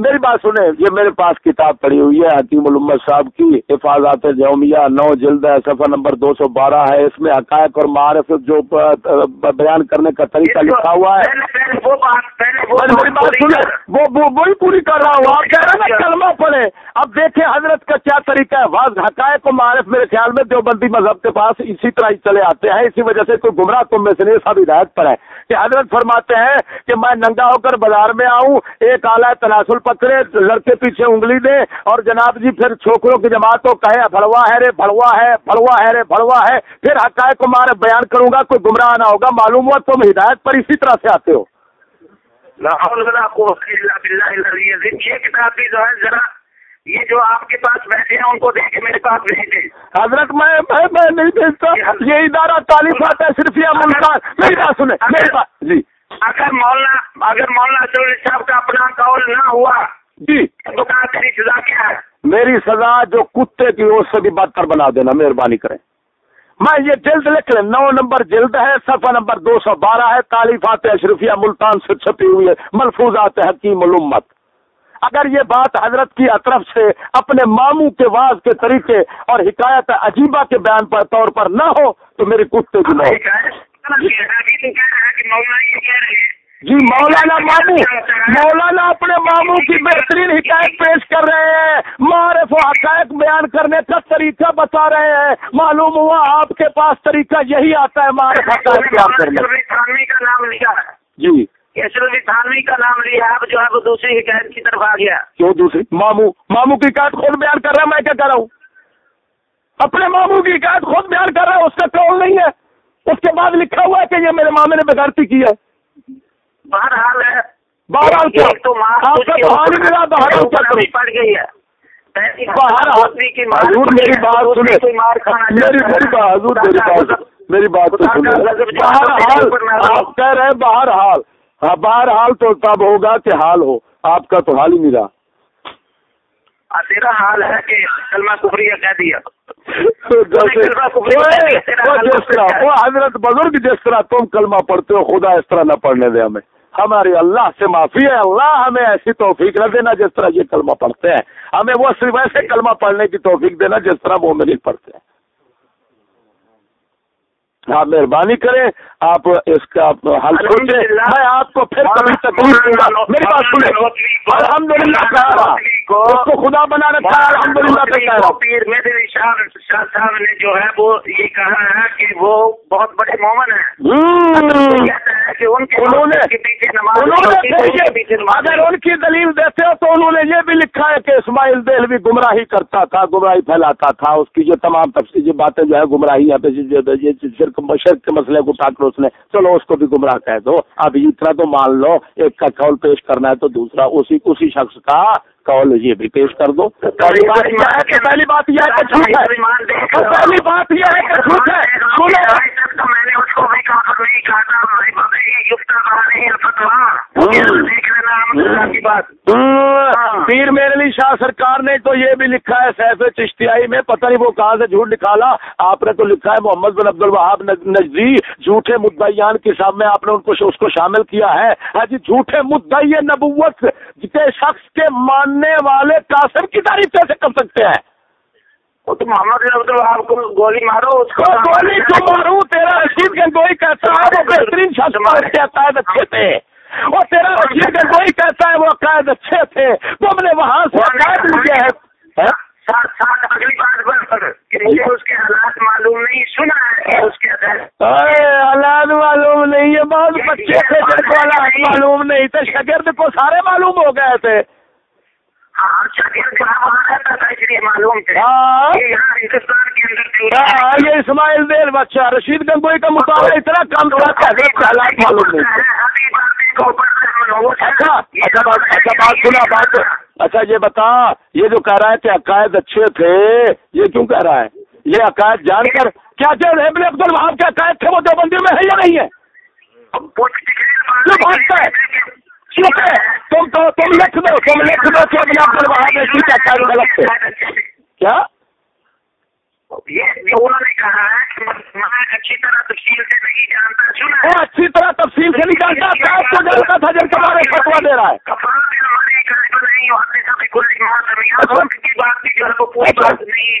میری بات سنیں۔ یہ میرے پاس کتاب پڑی ہوئی ہے حکیم الامت صاحب کی حفاظات جومیہ نو جلد ہے صفحہ نمبر دو سو بارہ ہے۔ اس میں حقائق اور معرف جو بیان کرنے کا طریقہ لکھا ہوا ہے۔ وہ وہی پوری کر رہا ہوں۔ آپ کہہ رہے ہیں کلمہ پڑھے اب دیکھیں حضرت کا کیا طریقہ ہے۔ واضح حقائق و معرف میرے خیال میں دیوبندی مذہب کے پاس اسی طرح ہی چلے آتے ہیں۔ اسی وجہ سے کوئی گمراہ تم میں سے نہیں سب ہدایت پر ہے۔ کہ حضرت فرماتے ہیں کہ میں ننگا ہو کر بازار میں آؤں ایک اعلیٰ تناسل پکڑے لڑکے پیچھے انگلی دے اور جناب جی پھر چھوکروں کی جماعت کو کہے بھڑوا ہے رے بھڑوا ہے بھڑوا ہے رے بھڑوا ہے۔ پھر حقائق و معرف بیان کروں گا کوئی گمراہ نہ ہوگا معلوم ہوا تم ہدایت پر اسی طرح سے آتے ہو۔ یہ کتاب بھی جو ہے ذرا یہ جو آپ کے پاس بیٹھے ہیں ان کو دیکھ کے میرے پاس بھیجے حضرت میں میں نہیں بھیجتا۔ یہ ادارہ تعلیمات ہے صرف یہ ملتان میری بات سنیں میری بات جی۔ اگر مولانا اگر مولانا سر صاحب کا اپنا قول نہ ہوا جی۔ تو کہا تیری سزا کیا ہے؟ میری سزا جو کتے کی اس سے بھی بدتر بنا دینا مہربانی کریں۔ میں یہ جلد لکھ لیں نو نمبر جلد ہے صفحہ نمبر دو سو بارہ ہے تعلیفات اشرفیہ ملتان سے چھپی ہوئی ہے ملفوظات حکیم الامت۔ اگر یہ بات حضرت کی طرف سے اپنے ماموں کے واز کے طریقے اور حکایت عجیبہ کے بیان پر طور پر نہ ہو تو میری کتے کی موت جی مولانا ماموں مولانا اپنے ماموں کی بہترین حکایت پیش کر رہے ہیں۔ معرف و حقائق بیان کرنے کا طریقہ بتا رہے ہیں۔ معلوم ہوا آپ کے پاس طریقہ یہی آتا ہے معرف حقائق بیان کرنے کا۔ نام لیا۔ جی۔ تھانوی کا نام لیا اب جو ہے وہ دوسری حکایت کی طرف آ گیا۔ کیوں دوسری؟ ماموں ماموں کی حکایت خود بیان کر رہا ہے میں کیا کر رہا ہوں؟ اپنے ماموں کی حکایت خود بیان کر رہا ہے اس کا قول نہیں ہے۔ اس کے بعد لکھا ہوا ہے کہ یہ میرے مامے نے بغیرتی کی ہے۔ بہرحال ہے۔ بہرحال کیا؟ آپ کا تو حال ہی ملا بہرحال کیا کروں؟ پڑ گئی ہے۔ حضور میری بات میری چاہتا ہے۔ میری بات حضور میری بات میری بات تو خدا کا سنیں۔ غضب جو باہر آپ کہہ رہے ہیں باہر حال ہاں باہر حال تو تب ہوگا کہ حال ہو۔ آپ کا تو حال ہی نہیں رہا۔ تیرا حال ہے کہ کلمہ کفریہ کہہ دیا۔ حضرت بزرگ جس طرح تم کلمہ پڑھتے ہو خدا اس طرح نہ پڑھنے دے ہمیں۔ ہماری اللہ سے معافی ہے اللہ ہمیں ایسی توفیق نہ دینا جس طرح یہ کلمہ پڑھتے ہیں۔ ہمیں وہ صرف ایسے کلمہ پڑھنے کی توفیق دینا جس طرح وہ نہیں پڑھتے ہیں۔ آپ مہربانی کریں آپ اس کا حل میں آپ کو پھر کبھی تکلیف دوں گا۔ میری بات سنیں الحمد للہ کہہ رہا اس کو خدا بنا رکھا ہے الحمد للہ پہ کہہ رہا پیر میرے شاہ شاہ صاحب نے جو ہے وہ یہ کہا ہے کہ وہ بہت بڑے مومن ہیں۔ انہوں نے اگر ان کی دلیل دیتے ہو تو انہوں نے یہ بھی لکھا ہے کہ اسماعیل دہلوی گمراہی کرتا تھا گمراہی پھیلاتا تھا۔ اس کی جو تمام تفصیلی باتیں جو ہے گمراہی ہے شرک مشرق کے مسئلے کو اٹھا کر اس نے، چلو اس کو بھی گمراہ کہہ دو، اب اتنا تو مان لو، ایک کا قول پیش کرنا ہے تو دوسرا اسی اسی شخص کا قول یہ بھی پیش کر دو۔ پہلی بات یہ ہے کہ پہلی بات یہ ہے کہ جھوٹ ہے۔ پہلی بات یہ ہے کہ جھوٹ ہے۔ میں نے اس کو بھی نہیں کہا۔ پیر میرے لیے شاہ سرکار نے تو یہ بھی لکھا ہے سیف چشتیائی میں پتہ نہیں وہ کہاں سے جھوٹ نکالا۔ آپ نے تو لکھا ہے محمد بن عبد الوہاب نجدی جھوٹے مدعیان کے سامنے آپ نے ان کو اس کو شامل کیا ہے۔ ہاں جی جھوٹے مدعی نبوت کے شخص کے ماننے والے قاسم کی تعریف کیسے کر سکتے ہیں؟ وہ تو محمد عبد الوہاب کو گولی مارو اس کو گولی کیوں ماروں تیرا رشید گنگوئی کہتا ہے؟ وہ بہترین اچھے تھے۔ اور تیرا رشید گنگوئی کہتا ہے؟ وہ اچھے تھے۔ تم نے وہاں سے لیے ہیں ہاں؟ سات سال اگلی بات بند کر کہ مجھے اس کے حالات معلوم نہیں سنا ہے اس کے حالات۔ معلوم نہیں ہے بہت بچے تھے جن کو حالات معلوم نہیں تھے شگرد کو سارے معلوم ہو گئے تھے۔ یہ ہاں، یہ اسماعیل دیر بچہ رشید گنگوئی کا مقابلہ اتنا کم تھا حالات معلوم نہیں۔ اچھا،, اچھا, اچھا بات سنا بات۔ اچھا یہ بتا یہ جو کہہ رہا ہے کہ عقائد اچھے تھے یہ کیوں کہہ رہا ہے؟ یہ عقائد جان کر کیا ابن عبد الوہاب کے عقائد تھے وہ دیوبندی میں ہے یا نہیں ہے۔ تم تو تم لکھ دو تم لکھ دو کہ ابن عبد الوہاب نے کی عقائد غلط تھے کیا یہ جو انہوں نے کہا ہے کہ میں اچھی طرح تفصیل سے نہیں جانتا سنا وہ اچھی طرح تفصیل سے نہیں جانتا عقائد کو جانتا تھا جن کے بارے فتوا دے رہا ہے ہمارے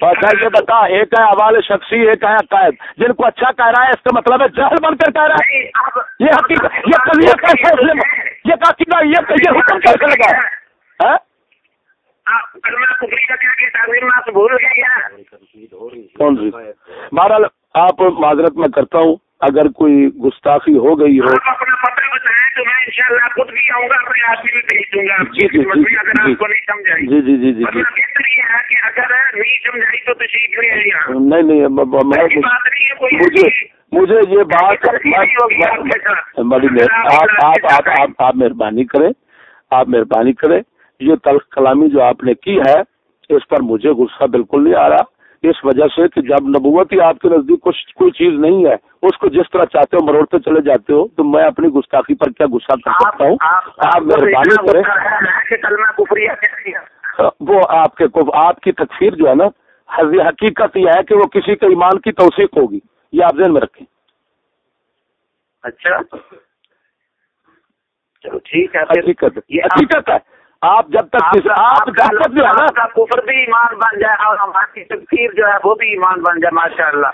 اچھا بتا ایک ہے حوالے شخصی ایک ہے عقائد جن کو اچھا کہہ رہا ہے اس کا مطلب ہے جہل بن کر کہہ رہا ہے یہ حقیقت یہ کیسے یہ عقیدہ یہ یہ حکم کیسے لگا۔ ہے ہاں؟ کا بہرحال آپ معذرت میں کرتا ہوں اگر کوئی گستاخی ہو گئی ہو اپنا پتہ بتائیں تو میں انشاءاللہ خود بھی آؤں گا اپنے آدمی بھیج دوں گا۔ جی جی اگر جی آپ کو نہیں سمجھائی جی جی جی جی جی۔ مطلب کہ اگر نہیں سمجھائی تو تشریف نہیں نہیں ب- ب- میں ایسی بات نہیں ہے کوئی مجھے یہ بات آپ مہربانی کریں آپ مہربانی کریں۔ یہ تلخ کلامی جو آپ نے کی ہے اس پر مجھے غصہ بالکل نہیں آ رہا۔ اس وجہ سے کہ جب نبوت ہی آپ کے نزدیک کچھ کوئی چیز نہیں ہے اس کو جس طرح چاہتے ہو مروڑتے چلے جاتے ہو تو میں اپنی گستاخی پر کیا غصہ کر سکتا ہوں؟ آپ مہربانی کریں۔ ہے وہ آپ کے آپ کی تکفیر جو ہے نا حقیقت یہ ہے کہ وہ کسی کے ایمان کی توثیق ہوگی۔ یہ آپ ذہن میں رکھیں۔ اچھا۔ چلو ٹھیک ہے حقیقت حقیقت ہے۔ آپ جب تک آپ کا- کفر بھی ایمان بن جائے اور ہماری تکفیر جو ہے وہ بھی ایمان بن جائے ماشاء اللہ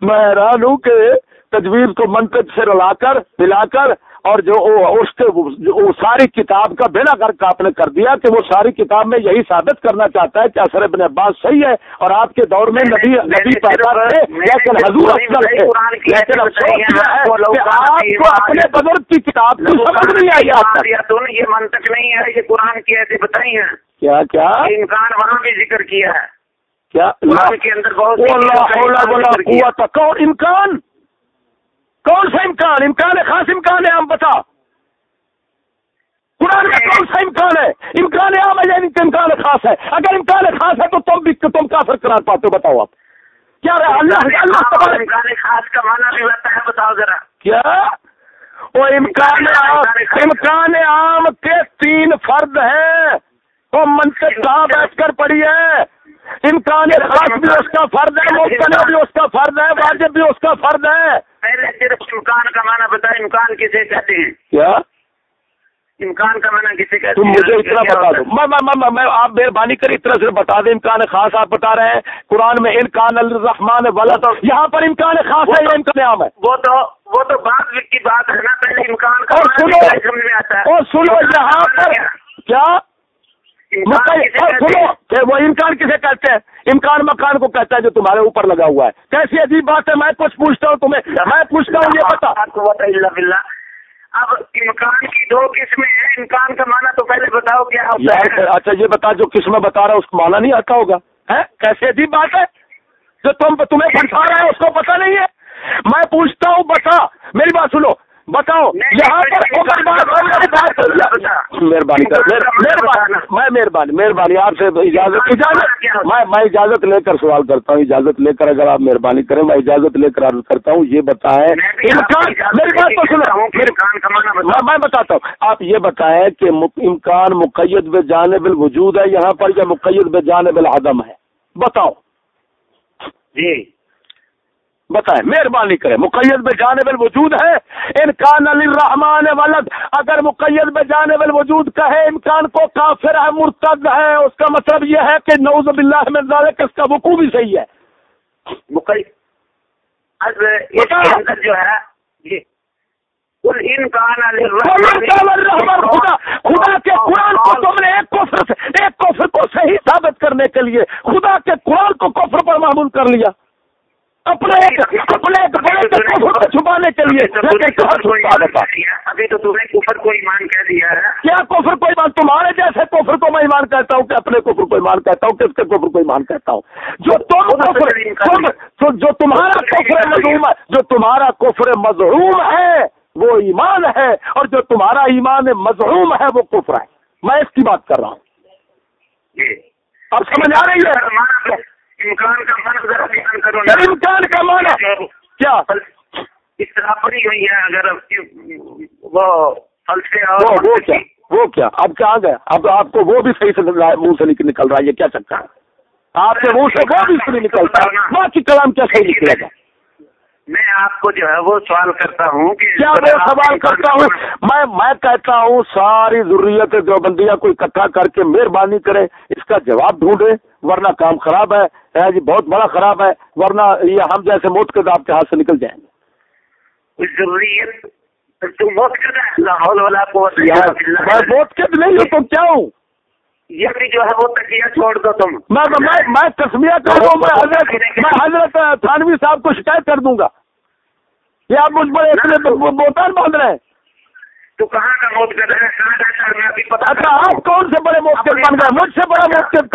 میں حیران ہوں کہ تجویز کو منطق سے رلا کر ملا کر اور جو اس کے جو ساری کتاب کا بنا کر آپ نے کر دیا کہ وہ ساری کتاب میں یہی ثابت کرنا چاہتا ہے کہ اثر ابن عباس صحیح ہے اور آپ کے دور میں نبی نبی پیدا نے لیکن حضور افضل کی لیکن افسوس ہے آپ کو آپ اپنے؟ بزرگ کی کتاب کی سمجھ نہیں آئی تک۔ تم یہ منطق نہیں ہے یہ قرآن کی ایسے بتائی ہیں۔ کیا کیا؟ امکان وہاں بھی ذکر کیا ہے۔ کیا؟ کے اندر بہت امکان ولا ذکر کیا۔ قوت کون سا امکان؟ امکان ہے خاص امکان ہے ہم بتا۔ قرآن میں کون سا امکان ہے؟ امکان عام ہے یعنی کہ امکان خاص ہے۔ اگر امکان خاص ہے تو تم بھی تم کافر قرار پاتے ہو بتاؤ آپ۔ کیا رہا؟ اللہ اللہ تبارک امکان خاص کا معنی بھی بتا ہے بتاؤ ذرا۔ کیا؟ وہ امکان امکان عام کے تین فرد ہیں۔ وہ منطق کہاں بیٹھ کر پڑی ہے امکان خاص بھی اس کا فرد ہے ممکن بھی اس کا فرد ہے واجب بھی اس کا فرد ہے۔ پہلے صرف امکان کا معنی بتا امکان کسے کہتے ہیں؟ کیا؟ امکان کا معنی کسے کہتے تم ہیں مجھے اتنا بتا دو۔ میں آپ مہربانی کر اتنا صرف بتا دیں امکان خاص آپ بتا رہے ہیں۔ قرآن میں امکان الرحمان ولد یہاں پر امکان خاص ہے یا امکان عام ہے؟ وہ تو وہ تو بات کی بات ہے نا پہلے امکان کا سنو بھی سمجھ میں آتا ہے؟ اور سنو یہاں پر کیا کہتے سنو؟ کہ وہ امکان کسے کہتے ہیں؟ امکان مکان کو کہتا ہے جو تمہارے اوپر لگا ہوا ہے۔ کیسی عجیب بات ہے میں کچھ پوچھتا ہوں تمہیں۔ میں پوچھتا ہوں یہ بتا باللہ اب امکان کی دو قسمیں ہیں۔ امکان کا معنی تو پہلے بتاؤ کیا ہوتا یار ہے اچھا یہ بتا جو میں بتا رہا ہے اس کو مانا نہیں آتا ہوگا۔ کیسی عجیب بات ہے؟ جو تم تمہیں بتا رہا ہے اس کو پتا نہیں ہے۔ میں پوچھتا ہوں بتا۔ میری بات سنو۔ بتاؤ یہاں پر مہربانی کر مہر- مہربانی میں مہربانی مہربانی آپ سے اجازت اجازت میں میں اجازت لے کر سوال کرتا ہوں اجازت لے کر اگر آپ مہربانی کریں میں اجازت لے کر عرض کرتا ہوں یہ بتائیں میں میری بات تو بتاؤ میں میں بتاتا ہوں۔ آپ یہ بتائیں کہ امکان مقید بے جانب الوجود ہے یہاں پر یا مقید بے جانب العدم ہے؟ بتاؤ۔ جی۔ بتائیں مہربانی کریں مقید بے جانب الوجود ہے امکان الرحمان ولد اگر مقید بے جانب الوجود کہے امکان کو کافر ہے مرتد ہے اس کا مطلب یہ ہے کہ نعوذ باللہ من ذالک اس کا وقوع بھی صحیح ہے۔ مقی اب اس کے اندر جو ہے جی خدا خدا کے قرآن کو تم نے ایک کفر سے ایک کفر کو صحیح ثابت کرنے کے لیے خدا کے قرآن کو کفر پر معمول کر لیا۔ اپنے اپنے چھپانے کے لیے۔ دیتا ابھی تو تم نے کفر کو ایمان کہہ دیا ہے۔ کیا کفر کو ایمان؟ تمہارے جیسے کفر کو میں ایمان کہتا ہوں کہ اپنے کفر کو ایمان کہتا ہوں کس کے کفر کو ایمان کہتا ہوں؟ جو تم جو تمہارا کفر مظہوم ہے جو تمہارا کفر مظہوم ہے وہ ایمان ہے اور جو تمہارا ایمان مظہوم ہے وہ کفر ہے۔ میں اس کی بات کر رہا ہوں۔ جی۔ اب سمجھ آ رہی ہے؟ امکان کا مانا ذرا بیان کرو امکان کا معنی؟ کیا؟ اصطلاح پڑی ہوئی ہے اگر وہ کیا؟ اب کیا؟ آ گیا اب آپ کو وہ بھی صحیح سے منہ سے نکل رہا ہے یہ کیا چکر ہے؟ آپ کے منہ سے وہ بھی نکلتا ہے۔ باقی کلام کیا صحیح نکلے گا؟ میں آپ کو جو ہے وہ سوال کرتا ہوں کیا میں سوال کرتا ہوں؟ میں میں کہتا ہوں ساری ضروریت بندیاں کو اکٹھا کر کے مہربانی کرے اس کا جواب ڈھونڈے ورنہ کام خراب ہے۔ جی بہت بڑا خراب ہے ورنہ یہ ہم جیسے موت کے آپ کے ہاتھ سے نکل جائیں گے۔ والا میں موت کے نہیں ہوں کیا ہوں یہ جو ہے وہ تکیہ چھوڑ دو تم۔ میں میں تسمیہ کر میں حضرت میں حضرت تھانوی صاحب کو شکایت کر دوں گا۔ یہ آپ مجھ پر ایک لیے باندھ رہے ہیں؟ تو کہاں کا کر اچھا آپ کون سے بڑے بن گئے؟ مجھ سے بڑا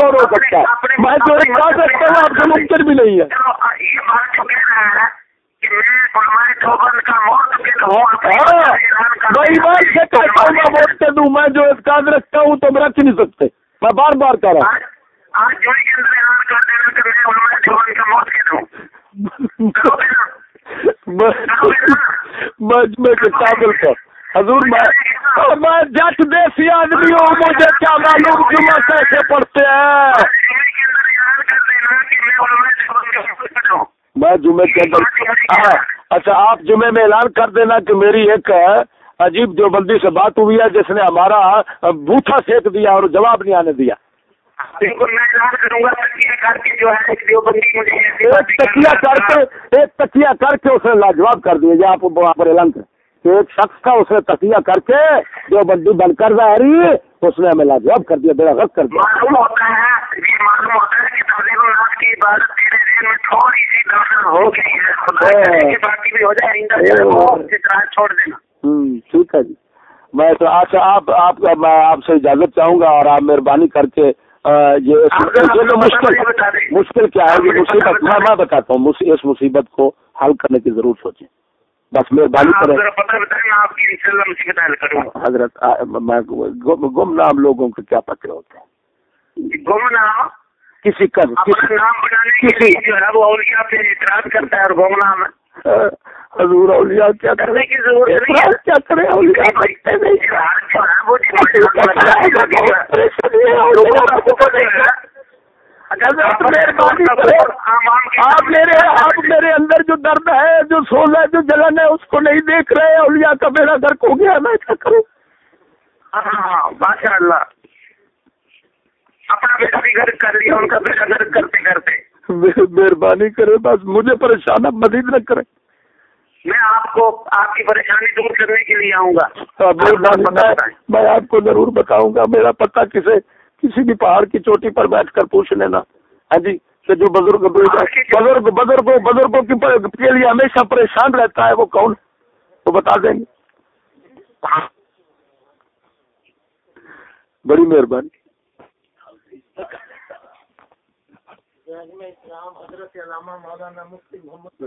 کون ہو سکتا ہے؟ میں جو ایک کہہ سکتا ہوں آپ سے بھی نہیں ہے۔ ہاں، میں جو اعتقاد رکھتا ہوں تو رکھ نہیں سکتے۔ میں بار بار کہہ رہا ہوں۔ جو اعلان کہ میں علماء چوبن کا موت دوں کے حضور، میں جٹ دیسی آدمی ہوں، مجھے کیا معلوم جمعہ کیسے پڑھتے ہیں؟ میں جمعے کے اندر اچھا آپ جمعے میں اعلان کر دینا کہ میری ایک عجیب جو بندی سے بات ہوئی ہے، جس نے ہمارا بوٹا سیک دیا اور جواب نہیں آنے دیا۔ ہاں۔ بالکل میں کر کے جو ہے ایک کر کے اس نے لاجواب کر دیا آپ پر اعلان ایک شخص کا اس نے تکیہ کر کے دیوبندی بن کر ظاہری اس نے ہمیں لاجواب کر دیا بڑا غلط کر دیا۔ معلوم ہوتا ہے معلوم ہوتا ہے ہاں۔ ہاں۔ ٹھیک ہے جی۔ میں تو آپ میں آپ سے اجازت چاہوں گا اور آپ مہربانی کر کے مشکل کیا ہے مصیبت میں بتاتا ہوں اس مصیبت کو حل کرنے کی ضرور سوچیں۔ بس مہربانی کریں حضرت گم نام لوگوں کے کیا پتے ہوتے ہیں گم نام؟ کسی کا نام بنانے کے لیے جو ہے وہ اعتراض کرتا ہے اور گم نام ہے۔ حضور اولیاء کیا کرنے کی ضرورت ہے۔ کیا کریں اولیاء؟ کرتے۔ نہیں آپ میرے آپ میرے اندر جو درد ہے جو سوز ہے جو جلن ہے اس کو نہیں دیکھ رہے اولیاء کا میرا درد ہو گیا میں کیا کروں؟ ہاں, ہاں،, ہاں، ماشاء اللہ اپنا بیٹا بھی گھر کر لیا ان کا بیٹا گھر کرتے کرتے مہربانی کرے بس مجھے پریشان اب مزید نہ کرے۔ میں آپ کو آپ کی پریشانی دور کرنے کے لیے آؤں گا۔ ہاں، میں آپ کو ضرور بتاؤں گا میرا پتا کسی کسی بھی پہاڑ کی چوٹی پر بیٹھ کر پوچھ لینا۔ ہاں جی جو بزرگ بزرگ بزرگ بزرگوں کے لیے ہمیشہ پریشان رہتا ہے وہ کون؟ وہ بتا دیں گے۔ بڑی مہربانی۔ اسلام حضرت علامہ مولانا مفتی محمد